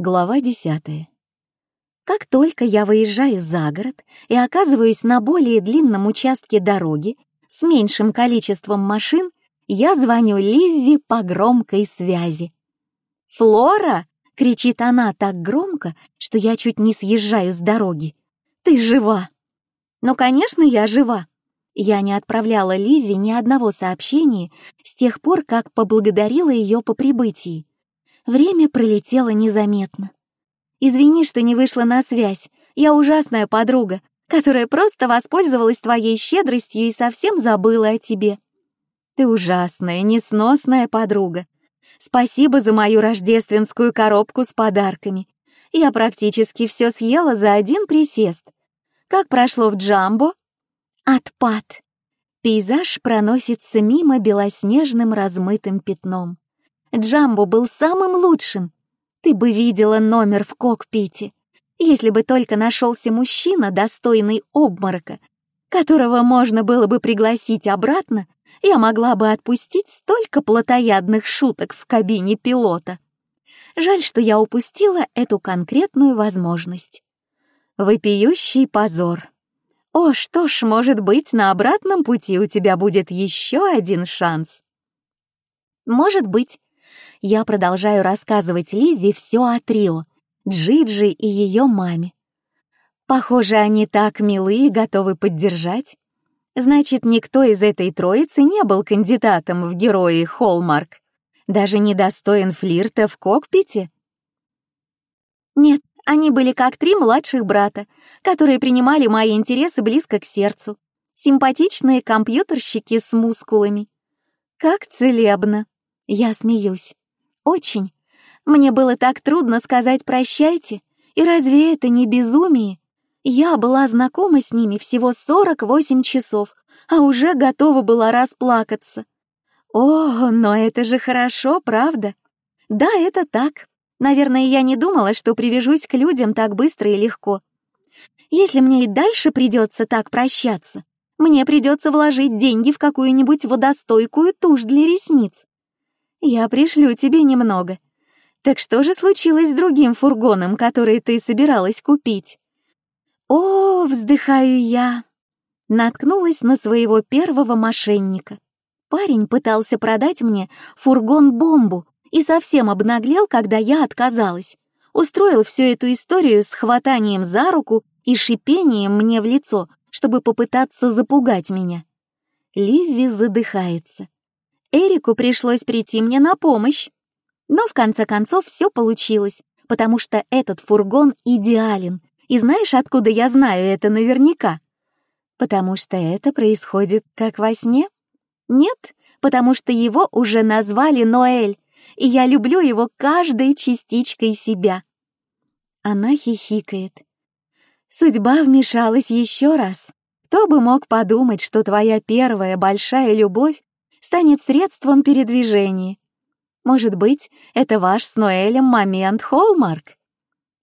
Глава десятая. Как только я выезжаю за город и оказываюсь на более длинном участке дороги с меньшим количеством машин, я звоню Ливи по громкой связи. «Флора!» — кричит она так громко, что я чуть не съезжаю с дороги. «Ты жива!» «Ну, конечно, я жива!» Я не отправляла Ливи ни одного сообщения с тех пор, как поблагодарила ее по прибытии. Время пролетело незаметно. «Извини, что не вышла на связь. Я ужасная подруга, которая просто воспользовалась твоей щедростью и совсем забыла о тебе. Ты ужасная, несносная подруга. Спасибо за мою рождественскую коробку с подарками. Я практически все съела за один присест. Как прошло в Джамбо? Отпад. Пейзаж проносится мимо белоснежным размытым пятном. Джамбо был самым лучшим. Ты бы видела номер в кокпите, если бы только нашелся мужчина, достойный обморока, которого можно было бы пригласить обратно, я могла бы отпустить столько плотоядных шуток в кабине пилота. Жаль, что я упустила эту конкретную возможность. Вопиющий позор. О, что ж, может быть, на обратном пути у тебя будет еще один шанс. Может быть, я продолжаю рассказывать Ливи все о трио, Джиджи и ее маме. Похоже, они так милы и готовы поддержать. Значит, никто из этой троицы не был кандидатом в герои Холмарк, даже не достоин флирта в кокпите. Нет, они были как три младших брата, которые принимали мои интересы близко к сердцу. Симпатичные компьютерщики с мускулами. Как целебно. Я смеюсь. Очень. Мне было так трудно сказать «прощайте», и разве это не безумие? Я была знакома с ними всего 48 часов, а уже готова была расплакаться. О, но это же хорошо, правда? Да, это так. Наверное, я не думала, что привяжусь к людям так быстро и легко. Если мне и дальше придется так прощаться, мне придется вложить деньги в какую-нибудь водостойкую тушь для ресниц. Я пришлю тебе немного. Так что же случилось с другим фургоном, который ты собиралась купить? О, вздыхаю я. Наткнулась на своего первого мошенника. Парень пытался продать мне фургон-бомбу и совсем обнаглел, когда я отказалась. Устроил всю эту историю с хватанием за руку и шипением мне в лицо, чтобы попытаться запугать меня. Ливи задыхается. Эрику пришлось прийти мне на помощь. Но в конце концов все получилось, потому что этот фургон идеален. И знаешь, откуда я знаю это наверняка? Потому что это происходит как во сне? Нет, потому что его уже назвали Ноэль, и я люблю его каждой частичкой себя. Она хихикает. Судьба вмешалась еще раз. Кто бы мог подумать, что твоя первая большая любовь станет средством передвижения. Может быть, это ваш с Ноэлем момент, Холмарк?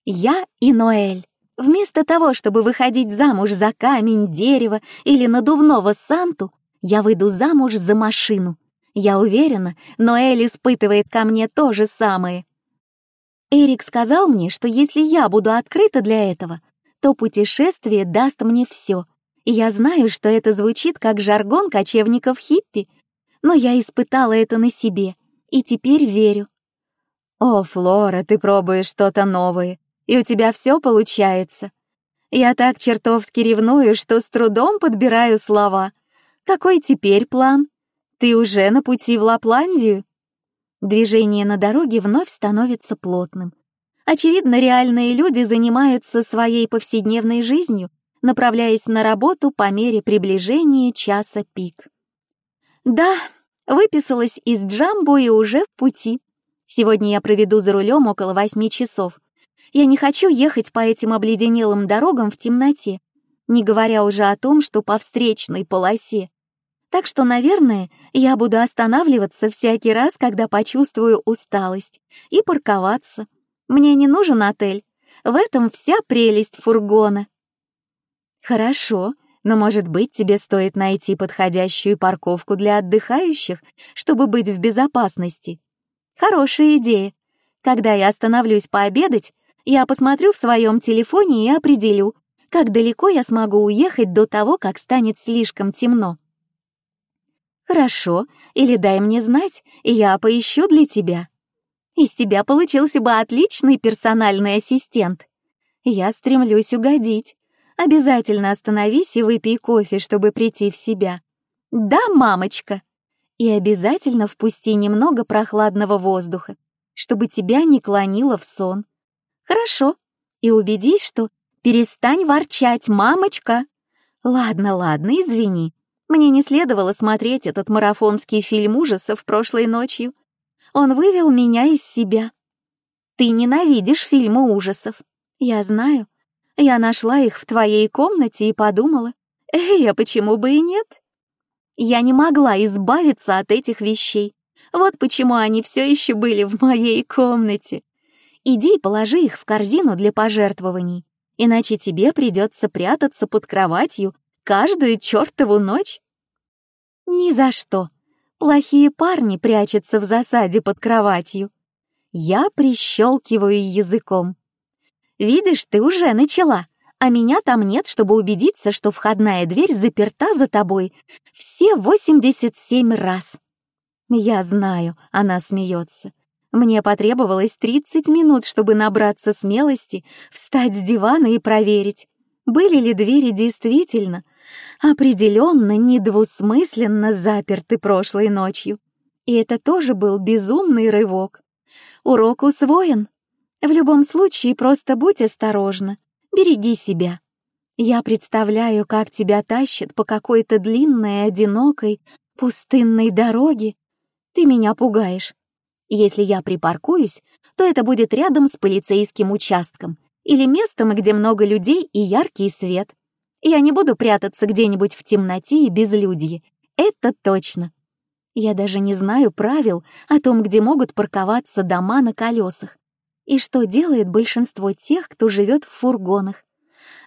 Я и Ноэль. Вместо того, чтобы выходить замуж за камень, дерево или надувного Санту, я выйду замуж за машину. Я уверена, Ноэль испытывает ко мне то же самое. Эрик сказал мне, что если я буду открыта для этого, то путешествие даст мне все. И я знаю, что это звучит как жаргон кочевников хиппи, но я испытала это на себе и теперь верю. О, Флора, ты пробуешь что-то новое, и у тебя все получается. Я так чертовски ревную, что с трудом подбираю слова. Какой теперь план? Ты уже на пути в Лапландию? Движение на дороге вновь становится плотным. Очевидно, реальные люди занимаются своей повседневной жизнью, направляясь на работу по мере приближения часа пик. Да, Выписалась из Джамбо и уже в пути. Сегодня я проведу за рулем около восьми часов. Я не хочу ехать по этим обледенелым дорогам в темноте, не говоря уже о том, что по встречной полосе. Так что, наверное, я буду останавливаться всякий раз, когда почувствую усталость, и парковаться. Мне не нужен отель. В этом вся прелесть фургона. Хорошо, но, может быть, тебе стоит найти подходящую парковку для отдыхающих, чтобы быть в безопасности. Хорошая идея. Когда я остановлюсь пообедать, я посмотрю в своем телефоне и определю, как далеко я смогу уехать до того, как станет слишком темно. Хорошо, или дай мне знать, и я поищу для тебя. Из тебя получился бы отличный персональный ассистент. Я стремлюсь угодить. Обязательно остановись и выпей кофе, чтобы прийти в себя. Да, мамочка. И обязательно впусти немного прохладного воздуха, чтобы тебя не клонило в сон. Хорошо. И убедись, что перестань ворчать, мамочка. Ладно, ладно, извини. Мне не следовало смотреть этот марафонский фильм ужасов прошлой ночью. Он вывел меня из себя. Ты ненавидишь фильмы ужасов. Я знаю. Я нашла их в твоей комнате и подумала, эй, а почему бы и нет? Я не могла избавиться от этих вещей. Вот почему они все еще были в моей комнате. Иди и положи их в корзину для пожертвований, иначе тебе придется прятаться под кроватью каждую чертову ночь? Ни за что. Плохие парни прячутся в засаде под кроватью. Я прищелкиваю языком. Видишь, ты уже начала, а меня там нет, чтобы убедиться, что входная дверь заперта за тобой все 87 раз. Я знаю, она смеется. Мне потребовалось 30 минут, чтобы набраться смелости, встать с дивана и проверить, были ли двери действительно, определенно недвусмысленно заперты прошлой ночью. И это тоже был безумный рывок. Урок усвоен. В любом случае, просто будь осторожна, береги себя. Я представляю, как тебя тащат по какой-то длинной, одинокой, пустынной дороге. Ты меня пугаешь. Если я припаркуюсь, то это будет рядом с полицейским участком, или местом, где много людей и яркий свет. Я не буду прятаться где-нибудь в темноте и безлюдье. Это точно. Я даже не знаю правил о том, где могут парковаться дома на колесах. И что делает большинство тех, кто живет в фургонах.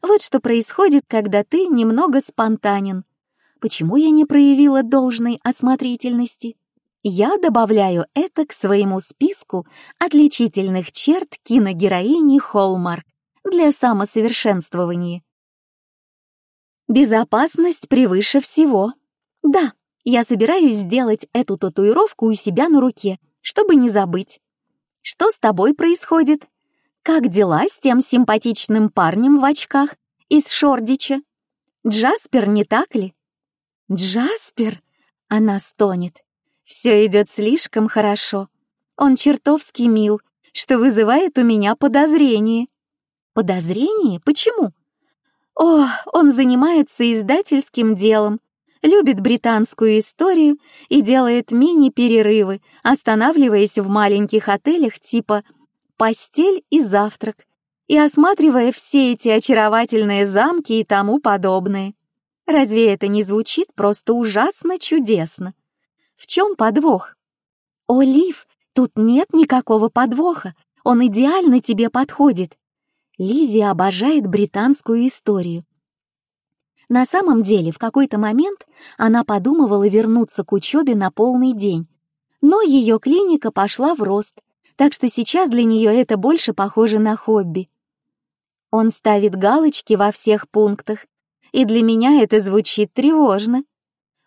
Вот что происходит, когда ты немного спонтанен. Почему я не проявила должной осмотрительности? Я добавляю это к своему списку отличительных черт киногероини Холмарк для самосовершенствования. Безопасность превыше всего. Да, я собираюсь сделать эту татуировку у себя на руке, чтобы не забыть. Что с тобой происходит? Как дела с тем симпатичным парнем в очках из Шордича? Джаспер, не так ли? Джаспер? Она стонет. Все идет слишком хорошо. Он чертовски мил, что вызывает у меня подозрение. Подозрение? Почему? О, он занимается издательским делом, любит британскую историю и делает мини-перерывы, останавливаясь в маленьких отелях типа «Постель и завтрак» и осматривая все эти очаровательные замки и тому подобное. Разве это не звучит просто ужасно чудесно? В чем подвох? Олив, тут нет никакого подвоха. Он идеально тебе подходит. Ливи обожает британскую историю. На самом деле, в какой-то момент она подумывала вернуться к учебе на полный день. Но ее клиника пошла в рост, так что сейчас для нее это больше похоже на хобби. Он ставит галочки во всех пунктах, и для меня это звучит тревожно.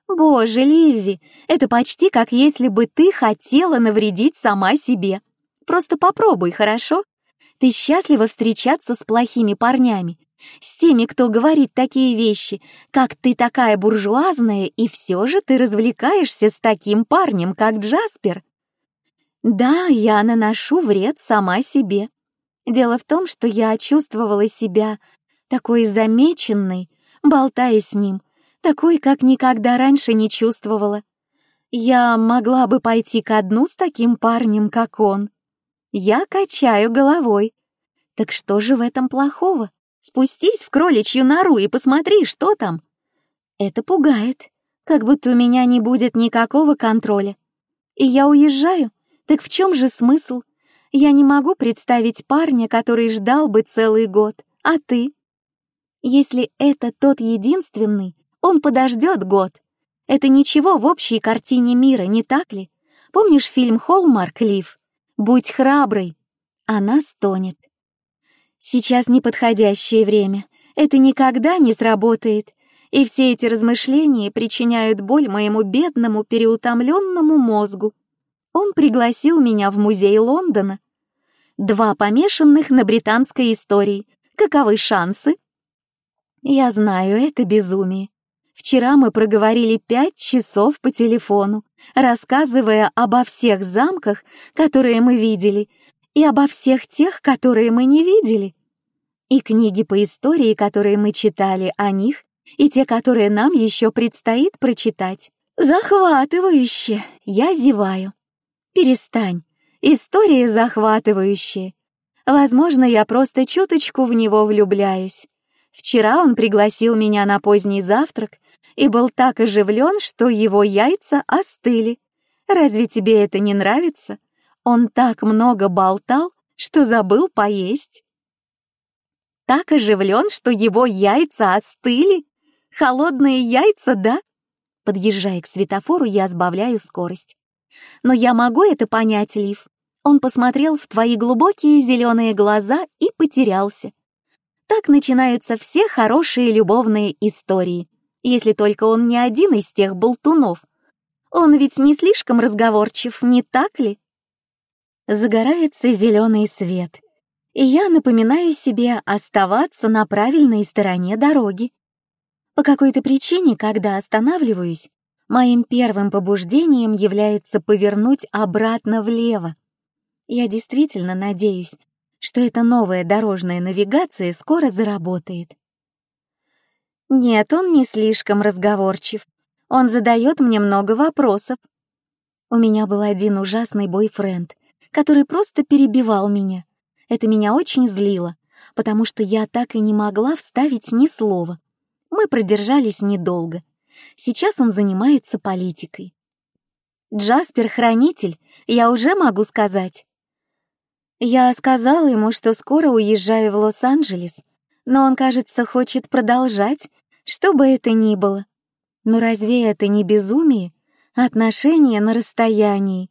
Боже, Ливи, это почти как если бы ты хотела навредить сама себе. Просто попробуй, хорошо? Ты счастлива встречаться с плохими парнями, с теми, кто говорит такие вещи, как ты такая буржуазная, и все же ты развлекаешься с таким парнем, как Джаспер. Да, я наношу вред сама себе. Дело в том, что я чувствовала себя такой замеченной, болтая с ним, такой, как никогда раньше не чувствовала. Я могла бы пойти ко дну с таким парнем, как он. Я качаю головой. Так что же в этом плохого? Спустись в кроличью нору и посмотри, что там. Это пугает, как будто у меня не будет никакого контроля. И я уезжаю. Так в чем же смысл? Я не могу представить парня, который ждал бы целый год. А ты? Если это тот единственный, он подождет год. Это ничего в общей картине мира, не так ли? Помнишь фильм «Холмарк, Лив»? Будь храброй, Она стонет. Сейчас неподходящее время. Это никогда не сработает. И все эти размышления причиняют боль моему бедному, переутомленному мозгу. Он пригласил меня в музей Лондона. Два помешанных на британской истории. Каковы шансы? Я знаю, это безумие. Вчера мы проговорили пять часов по телефону, рассказывая обо всех замках, которые мы видели, и обо всех тех, которые мы не видели. И книги по истории, которые мы читали о них, и те, которые нам еще предстоит прочитать. Захватывающе! Я зеваю. Перестань. История захватывающая. Возможно, я просто чуточку в него влюбляюсь. Вчера он пригласил меня на поздний завтрак и был так оживлен, что его яйца остыли. Разве тебе это не нравится? Он так много болтал, что забыл поесть. Так оживлен, что его яйца остыли? Холодные яйца, да? Подъезжая к светофору, я сбавляю скорость. Но я могу это понять, Лив. Он посмотрел в твои глубокие зеленые глаза и потерялся. Так начинаются все хорошие любовные истории, если только он не один из тех болтунов. Он ведь не слишком разговорчив, не так ли? Загорается зеленый свет, и я напоминаю себе оставаться на правильной стороне дороги. По какой-то причине, когда останавливаюсь, моим первым побуждением является повернуть обратно влево. Я действительно надеюсь, что эта новая дорожная навигация скоро заработает. Нет, он не слишком разговорчив. Он задает мне много вопросов. У меня был один ужасный бойфренд, который просто перебивал меня. Это меня очень злило, потому что я так и не могла вставить ни слова. Мы продержались недолго. Сейчас он занимается политикой. Джаспер — хранитель, я уже могу сказать. Я сказала ему, что скоро уезжаю в Лос-Анджелес, но он, кажется, хочет продолжать, что бы это ни было. Но разве это не безумие? Отношения на расстоянии.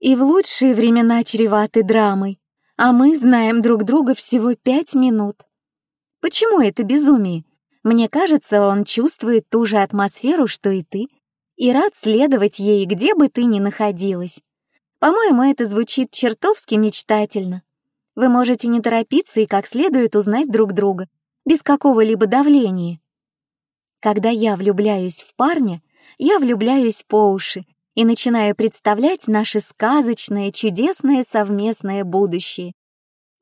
И в лучшие времена чреваты драмой, а мы знаем друг друга всего пять минут. Почему это безумие? Мне кажется, он чувствует ту же атмосферу, что и ты, и рад следовать ей, где бы ты ни находилась. По-моему, это звучит чертовски мечтательно. Вы можете не торопиться и как следует узнать друг друга, без какого-либо давления. Когда я влюбляюсь в парня, я влюбляюсь по уши и начинаю представлять наше сказочное, чудесное совместное будущее.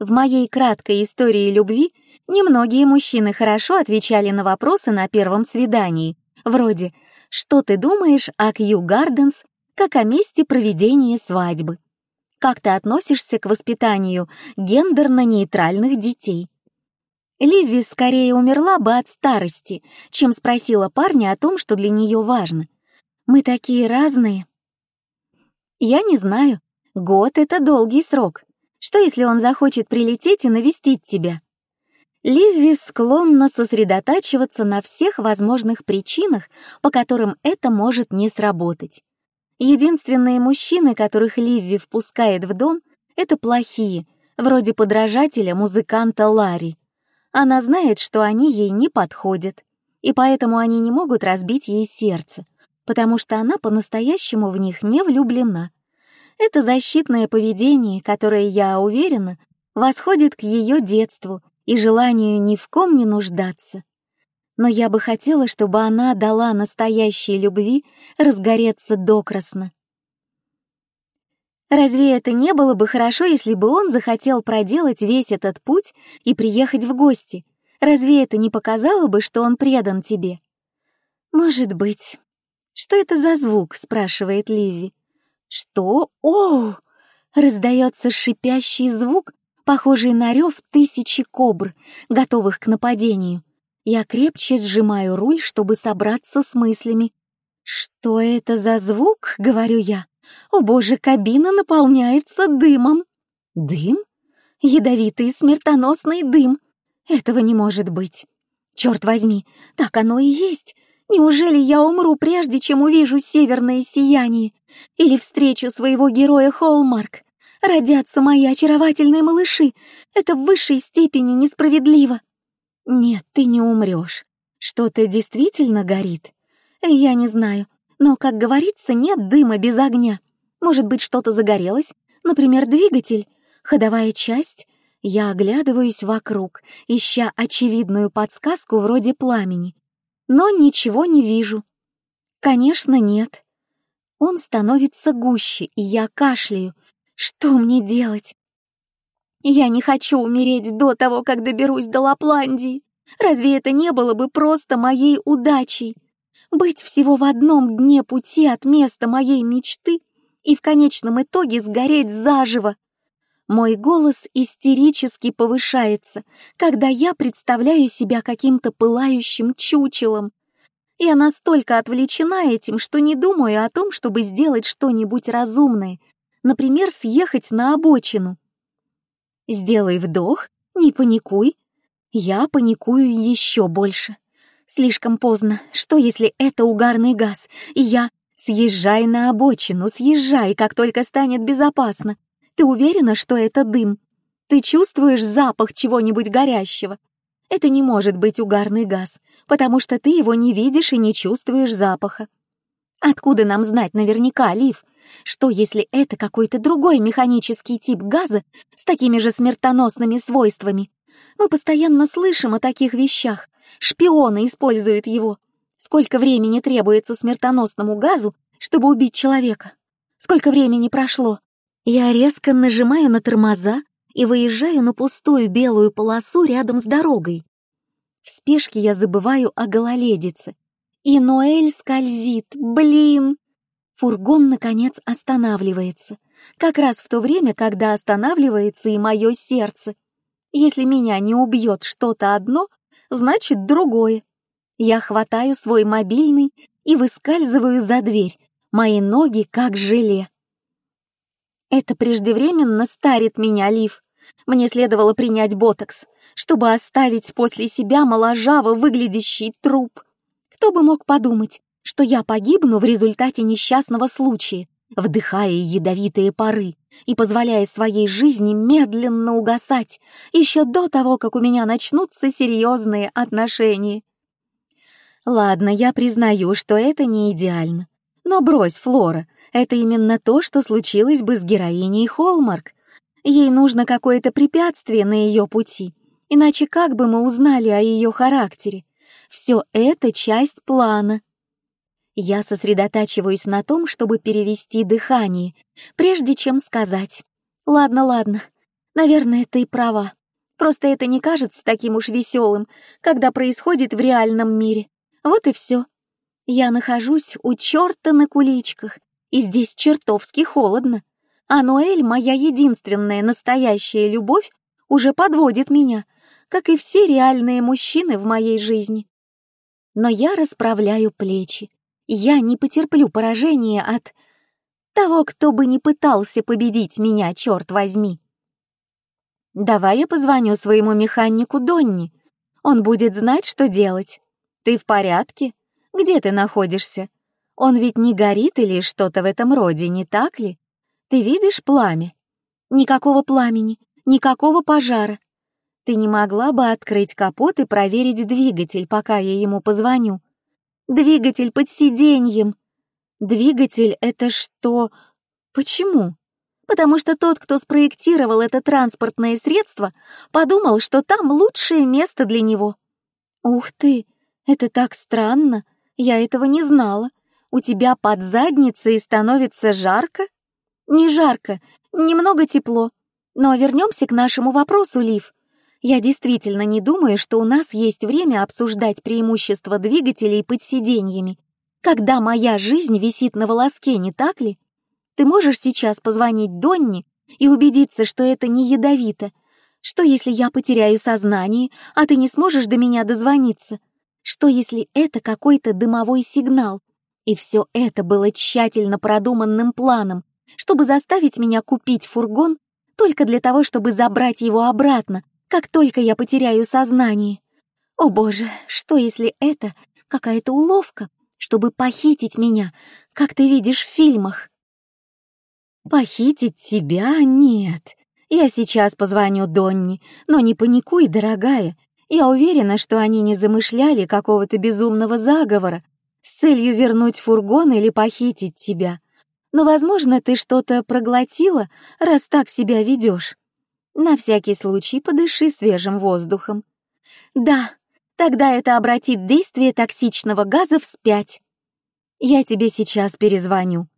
В моей краткой истории любви немногие мужчины хорошо отвечали на вопросы на первом свидании, вроде «Что ты думаешь о Кью Гарденс как о месте проведения свадьбы. Как ты относишься к воспитанию гендерно-нейтральных детей? Ливи скорее умерла бы от старости, чем спросила парня о том, что для нее важно. Мы такие разные. Я не знаю. Год — это долгий срок. Что, если он захочет прилететь и навестить тебя? Ливи склонна сосредотачиваться на всех возможных причинах, по которым это может не сработать. Единственные мужчины, которых Ливи впускает в дом, это плохие, вроде подражателя музыканта Ларри. Она знает, что они ей не подходят, и поэтому они не могут разбить ей сердце, потому что она по-настоящему в них не влюблена. Это защитное поведение, которое, я уверена, восходит к ее детству и желанию ни в ком не нуждаться но я бы хотела, чтобы она дала настоящей любви разгореться докрасно. Разве это не было бы хорошо, если бы он захотел проделать весь этот путь и приехать в гости? Разве это не показало бы, что он предан тебе? Может быть. Что это за звук? спрашивает Ливи. Что? О! Раздается шипящий звук, похожий на рев тысячи кобр, готовых к нападению. Я крепче сжимаю руль, чтобы собраться с мыслями. «Что это за звук?» — говорю я. «О боже, кабина наполняется дымом!» «Дым? Ядовитый смертоносный дым! Этого не может быть! Черт возьми, так оно и есть! Неужели я умру, прежде чем увижу северное сияние? Или встречу своего героя Холмарк? родятся мои очаровательные малыши. Это в высшей степени несправедливо. Нет, ты не умрешь. Что-то действительно горит. Я не знаю, но, как говорится, нет дыма без огня. Может быть, что-то загорелось, например, двигатель, ходовая часть. Я оглядываюсь вокруг, ища очевидную подсказку вроде пламени. Но ничего не вижу. Конечно, нет. Он становится гуще, и я кашляю. Что мне делать? Я не хочу умереть до того, как доберусь до Лапландии. Разве это не было бы просто моей удачей? Быть всего в одном дне пути от места моей мечты и в конечном итоге сгореть заживо. Мой голос истерически повышается, когда я представляю себя каким-то пылающим чучелом. Я настолько отвлечена этим, что не думаю о том, чтобы сделать что-нибудь разумное, например, съехать на обочину. Сделай вдох, не паникуй. Я паникую еще больше. Слишком поздно. Что, если это угарный газ? И я... Съезжай на обочину, съезжай, как только станет безопасно. Ты уверена, что это дым? Ты чувствуешь запах чего-нибудь горящего? Это не может быть угарный газ, потому что ты его не видишь и не чувствуешь запаха. Откуда нам знать наверняка, Лив? Что, если это какой-то другой механический тип газа с такими же смертоносными свойствами? Мы постоянно слышим о таких вещах. Шпионы используют его. Сколько времени требуется смертоносному газу, чтобы убить человека? Сколько времени прошло? Я резко нажимаю на тормоза и выезжаю на пустую белую полосу рядом с дорогой. В спешке я забываю о гололедице. И Ноэль скользит, блин! Фургон, наконец, останавливается. Как раз в то время, когда останавливается и мое сердце. Если меня не убьет что-то одно, значит другое. Я хватаю свой мобильный и выскальзываю за дверь. Мои ноги как желе. Это преждевременно старит меня, Лив. Мне следовало принять ботокс, чтобы оставить после себя моложаво выглядящий труп. Кто бы мог подумать, что я погибну в результате несчастного случая, вдыхая ядовитые пары и позволяя своей жизни медленно угасать еще до того, как у меня начнутся серьезные отношения. Ладно, я признаю, что это не идеально. Но брось, Флора, это именно то, что случилось бы с героиней Холмарк. Ей нужно какое-то препятствие на ее пути, иначе как бы мы узнали о ее характере? Все это часть плана. Я сосредотачиваюсь на том, чтобы перевести дыхание, прежде чем сказать. Ладно, ладно, наверное, ты права. Просто это не кажется таким уж веселым, когда происходит в реальном мире. Вот и все. Я нахожусь у черта на куличках, и здесь чертовски холодно. А Ноэль, моя единственная настоящая любовь, уже подводит меня, как и все реальные мужчины в моей жизни. Но я расправляю плечи, я не потерплю поражения от того, кто бы не пытался победить меня, черт возьми. Давай я позвоню своему механику Донни. Он будет знать, что делать. Ты в порядке? Где ты находишься? Он ведь не горит или что-то в этом роде, не так ли? Ты видишь пламя? Никакого пламени, никакого пожара. Ты не могла бы открыть капот и проверить двигатель, пока я ему позвоню? Двигатель под сиденьем. Двигатель — это что? Почему? Потому что тот, кто спроектировал это транспортное средство, подумал, что там лучшее место для него. Ух ты, это так странно, я этого не знала. У тебя под задницей становится жарко? Не жарко, немного тепло. Но вернемся к нашему вопросу, Лив. Я действительно не думаю, что у нас есть время обсуждать преимущества двигателей под сиденьями, когда моя жизнь висит на волоске, не так ли? Ты можешь сейчас позвонить Донни и убедиться, что это не ядовито. Что, если я потеряю сознание, а ты не сможешь до меня дозвониться? Что, если это какой-то дымовой сигнал? И все это было тщательно продуманным планом, чтобы заставить меня купить фургон только для того, чтобы забрать его обратно, как только я потеряю сознание. О боже, что если это какая-то уловка, чтобы похитить меня, как ты видишь в фильмах? Похитить тебя? Нет. Я сейчас позвоню Донни, но не паникуй, дорогая. Я уверена, что они не замышляли какого-то безумного заговора целью вернуть фургон или похитить тебя. Но, возможно, ты что-то проглотила, раз так себя ведешь. На всякий случай подыши свежим воздухом. Да, тогда это обратит действие токсичного газа вспять. Я тебе сейчас перезвоню.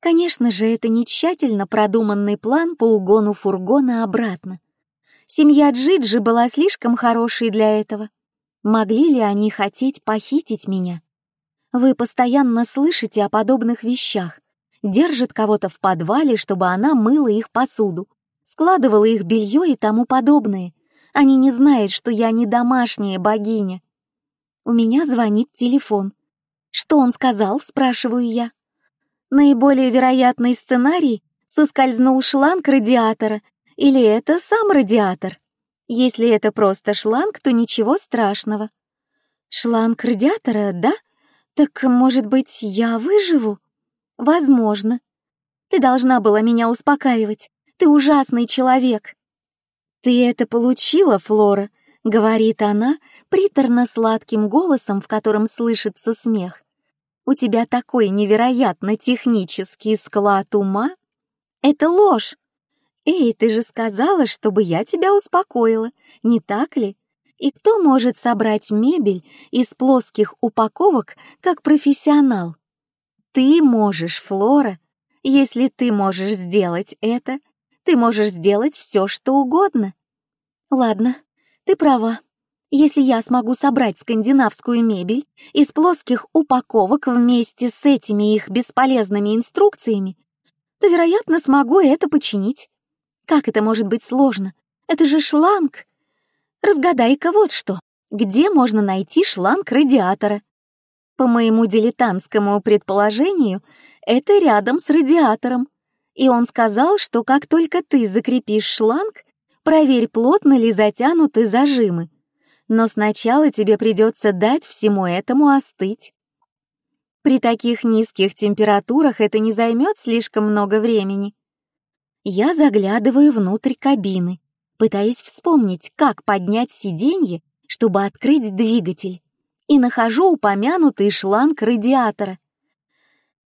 Конечно же, это не тщательно продуманный план по угону фургона обратно. Семья Джиджи была слишком хорошей для этого. Могли ли они хотеть похитить меня? Вы постоянно слышите о подобных вещах. Держит кого-то в подвале, чтобы она мыла их посуду, складывала их белье и тому подобное. Они не знают, что я не домашняя богиня. У меня звонит телефон. Что он сказал, спрашиваю я. Наиболее вероятный сценарий — соскользнул шланг радиатора, или это сам радиатор. Если это просто шланг, то ничего страшного. Шланг радиатора, да? Так, может быть, я выживу? Возможно. Ты должна была меня успокаивать. Ты ужасный человек. Ты это получила, Флора, говорит она приторно-сладким голосом, в котором слышится смех. У тебя такой невероятно технический склад ума? Это ложь. Эй, ты же сказала, чтобы я тебя успокоила, не так ли? И кто может собрать мебель из плоских упаковок, как профессионал? Ты можешь, Флора. Если ты можешь сделать это, ты можешь сделать все, что угодно. Ладно, ты права. Если я смогу собрать скандинавскую мебель из плоских упаковок вместе с этими их бесполезными инструкциями, то, вероятно, смогу это починить. Как это может быть сложно? Это же шланг. Разгадай-ка вот что. Где можно найти шланг радиатора? По моему дилетантскому предположению, это рядом с радиатором. И он сказал, что как только ты закрепишь шланг, проверь, плотно ли затянуты зажимы но сначала тебе придется дать всему этому остыть. При таких низких температурах это не займет слишком много времени. Я заглядываю внутрь кабины, пытаясь вспомнить, как поднять сиденье, чтобы открыть двигатель, и нахожу упомянутый шланг радиатора.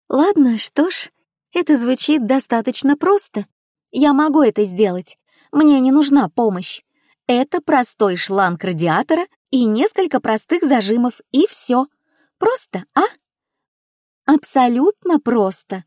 Ладно, что ж, это звучит достаточно просто. Я могу это сделать. Мне не нужна помощь. Это простой шланг радиатора и несколько простых зажимов, и все. Просто, а? Абсолютно просто.